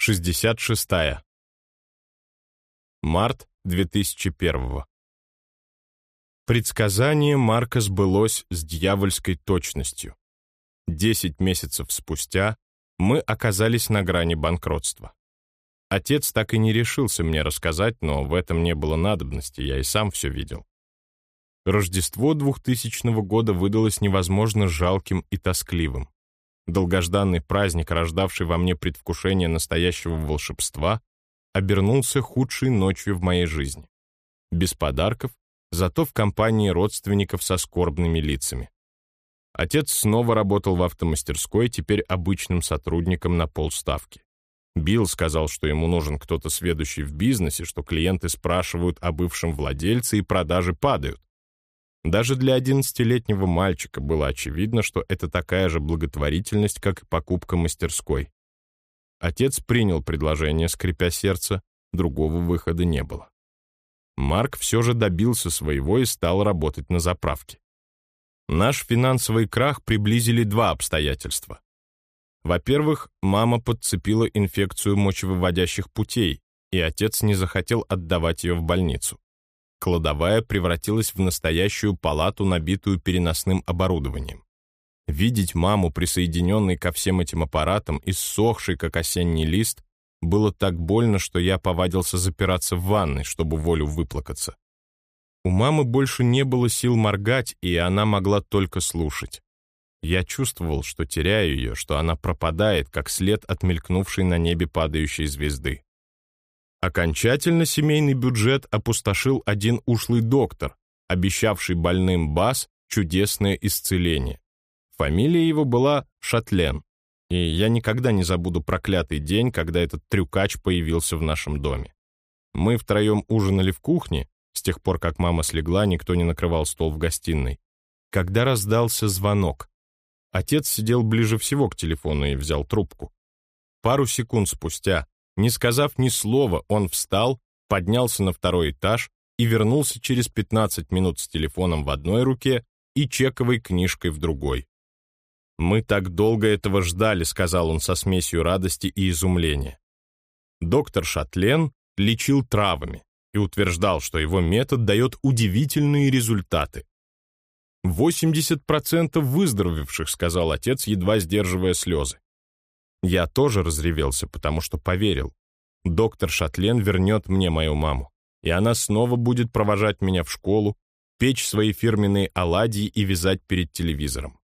66. Март 2001. Предсказание Марка сбылось с дьявольской точностью. Десять месяцев спустя мы оказались на грани банкротства. Отец так и не решился мне рассказать, но в этом не было надобности, я и сам все видел. Рождество 2000 года выдалось невозможно жалким и тоскливым. Долгожданный праздник, рождавший во мне предвкушение настоящего волшебства, обернулся худшей ночью в моей жизни. Без подарков, зато в компании родственников со скорбными лицами. Отец снова работал в автомастерской, теперь обычным сотрудником на полставки. Билл сказал, что ему нужен кто-то сведущий в бизнесе, что клиенты спрашивают о бывшем владельце и продажи падают. Даже для одиннадцатилетнего мальчика было очевидно, что это такая же благотворительность, как и покупка мастерской. Отец принял предложение, скрипя сердце, другого выхода не было. Марк все же добился своего и стал работать на заправке. Наш финансовый крах приблизили два обстоятельства. Во-первых, мама подцепила инфекцию мочевыводящих путей, и отец не захотел отдавать ее в больницу. Кладовая превратилась в настоящую палату, набитую переносным оборудованием. Видеть маму, присоединенной ко всем этим аппаратам, иссохшей, как осенний лист, было так больно, что я повадился запираться в ванной, чтобы волю выплакаться. У мамы больше не было сил моргать, и она могла только слушать. Я чувствовал, что теряю ее, что она пропадает, как след от мелькнувшей на небе падающей звезды. Окончательно семейный бюджет опустошил один ушлый доктор, обещавший больным БАС чудесное исцеление. Фамилия его была Шатлен, и я никогда не забуду проклятый день, когда этот трюкач появился в нашем доме. Мы втроем ужинали в кухне, с тех пор, как мама слегла, никто не накрывал стол в гостиной. Когда раздался звонок, отец сидел ближе всего к телефону и взял трубку. Пару секунд спустя не сказав ни слова, он встал, поднялся на второй этаж и вернулся через 15 минут с телефоном в одной руке и чековой книжкой в другой. «Мы так долго этого ждали», — сказал он со смесью радости и изумления. Доктор Шатлен лечил травами и утверждал, что его метод дает удивительные результаты. «80% выздоровевших», — сказал отец, едва сдерживая слезы. Я тоже разревелся, потому что поверил. Доктор Шатлен вернет мне мою маму, и она снова будет провожать меня в школу, печь свои фирменные оладьи и вязать перед телевизором.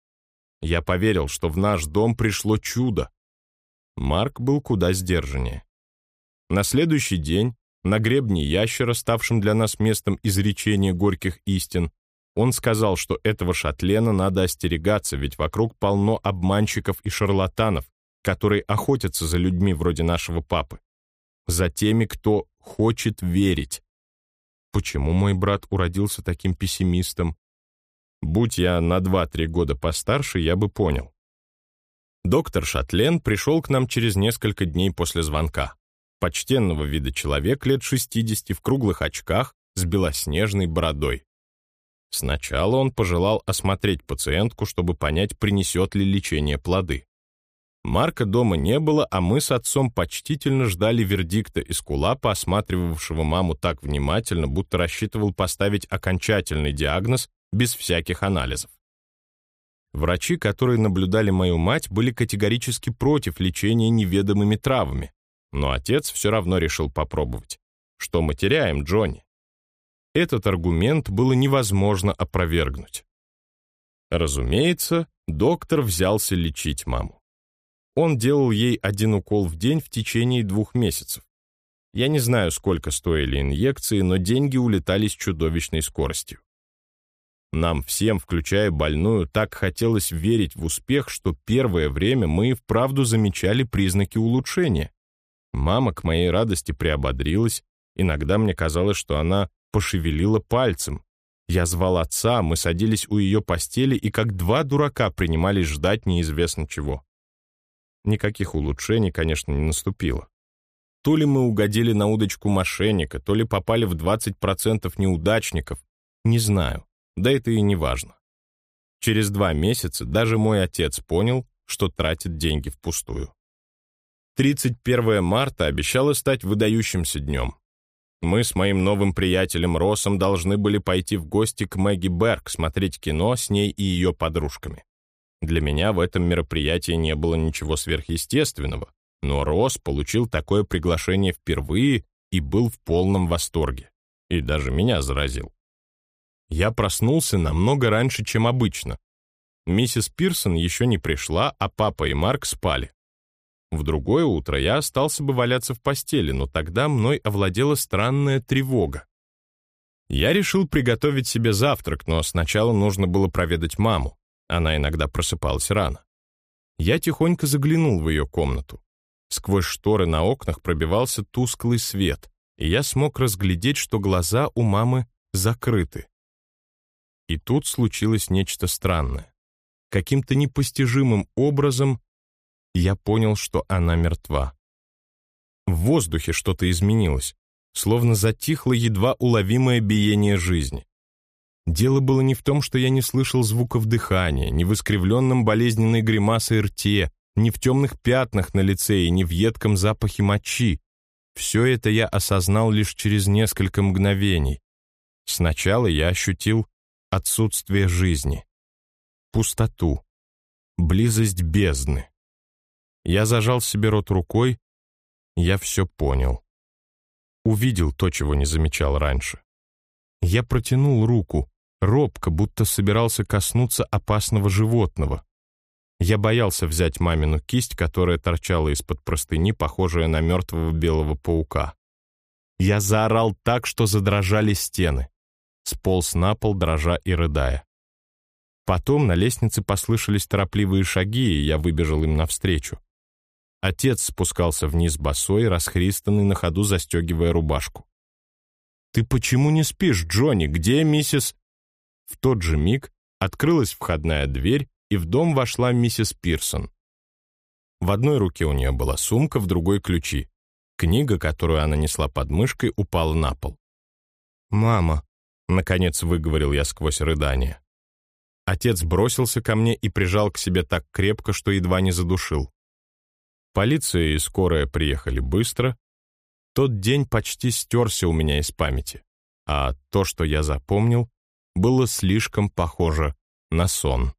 Я поверил, что в наш дом пришло чудо. Марк был куда сдержаннее. На следующий день, на гребне ящера, ставшем для нас местом изречения горьких истин, он сказал, что этого шатлена надо остерегаться, ведь вокруг полно обманщиков и шарлатанов, которые охотятся за людьми вроде нашего папы. За теми, кто хочет верить. Почему мой брат уродился таким пессимистом? Будь я на 2-3 года постарше, я бы понял. Доктор Шатлен пришел к нам через несколько дней после звонка. Почтенного вида человек лет 60 в круглых очках с белоснежной бородой. Сначала он пожелал осмотреть пациентку, чтобы понять, принесет ли лечение плоды. Марка дома не было, а мы с отцом почтительно ждали вердикта из кулапа, осматривавшего маму так внимательно, будто рассчитывал поставить окончательный диагноз без всяких анализов. Врачи, которые наблюдали мою мать, были категорически против лечения неведомыми травами, но отец все равно решил попробовать. Что мы теряем, Джонни? Этот аргумент было невозможно опровергнуть. Разумеется, доктор взялся лечить маму. Он делал ей один укол в день в течение двух месяцев. Я не знаю, сколько стоили инъекции, но деньги улетали с чудовищной скоростью. Нам всем, включая больную, так хотелось верить в успех, что первое время мы и вправду замечали признаки улучшения. Мама к моей радости приободрилась, иногда мне казалось, что она пошевелила пальцем. Я звал отца, мы садились у ее постели и как два дурака принимались ждать неизвестно чего. Никаких улучшений, конечно, не наступило. То ли мы угодили на удочку мошенника, то ли попали в 20% неудачников, не знаю, да это и не важно. Через два месяца даже мой отец понял, что тратит деньги впустую. 31 марта обещало стать выдающимся днем. Мы с моим новым приятелем Россом должны были пойти в гости к Мэгги Берг, смотреть кино с ней и ее подружками. Для меня в этом мероприятии не было ничего сверхъестественного, но Росс получил такое приглашение впервые и был в полном восторге. И даже меня заразил. Я проснулся намного раньше, чем обычно. Миссис Пирсон еще не пришла, а папа и Марк спали. В другое утро я остался бы валяться в постели, но тогда мной овладела странная тревога. Я решил приготовить себе завтрак, но сначала нужно было проведать маму. Она иногда просыпалась рано. Я тихонько заглянул в ее комнату. Сквозь шторы на окнах пробивался тусклый свет, и я смог разглядеть, что глаза у мамы закрыты. И тут случилось нечто странное. Каким-то непостижимым образом я понял, что она мертва. В воздухе что-то изменилось, словно затихло едва уловимое биение жизни. Дело было не в том, что я не слышал звуков дыхания, не в искривленном болезненной гримасой рте, не в темных пятнах на лице и не в едком запахе мочи. Все это я осознал лишь через несколько мгновений. Сначала я ощутил отсутствие жизни, пустоту, близость бездны. Я зажал себе рот рукой, я все понял. Увидел то, чего не замечал раньше. Я протянул руку, робко, будто собирался коснуться опасного животного. Я боялся взять мамину кисть, которая торчала из-под простыни, похожая на мертвого белого паука. Я заорал так, что задрожали стены. Сполз на пол, дрожа и рыдая. Потом на лестнице послышались торопливые шаги, и я выбежал им навстречу. Отец спускался вниз босой, расхристанный на ходу, застегивая рубашку. «Ты почему не спишь, Джонни? Где миссис...» В тот же миг открылась входная дверь, и в дом вошла миссис Пирсон. В одной руке у нее была сумка, в другой — ключи. Книга, которую она несла под мышкой, упала на пол. «Мама», — наконец выговорил я сквозь рыдание. Отец бросился ко мне и прижал к себе так крепко, что едва не задушил. Полиция и скорая приехали быстро. Тот день почти стерся у меня из памяти, а то, что я запомнил, было слишком похоже на сон.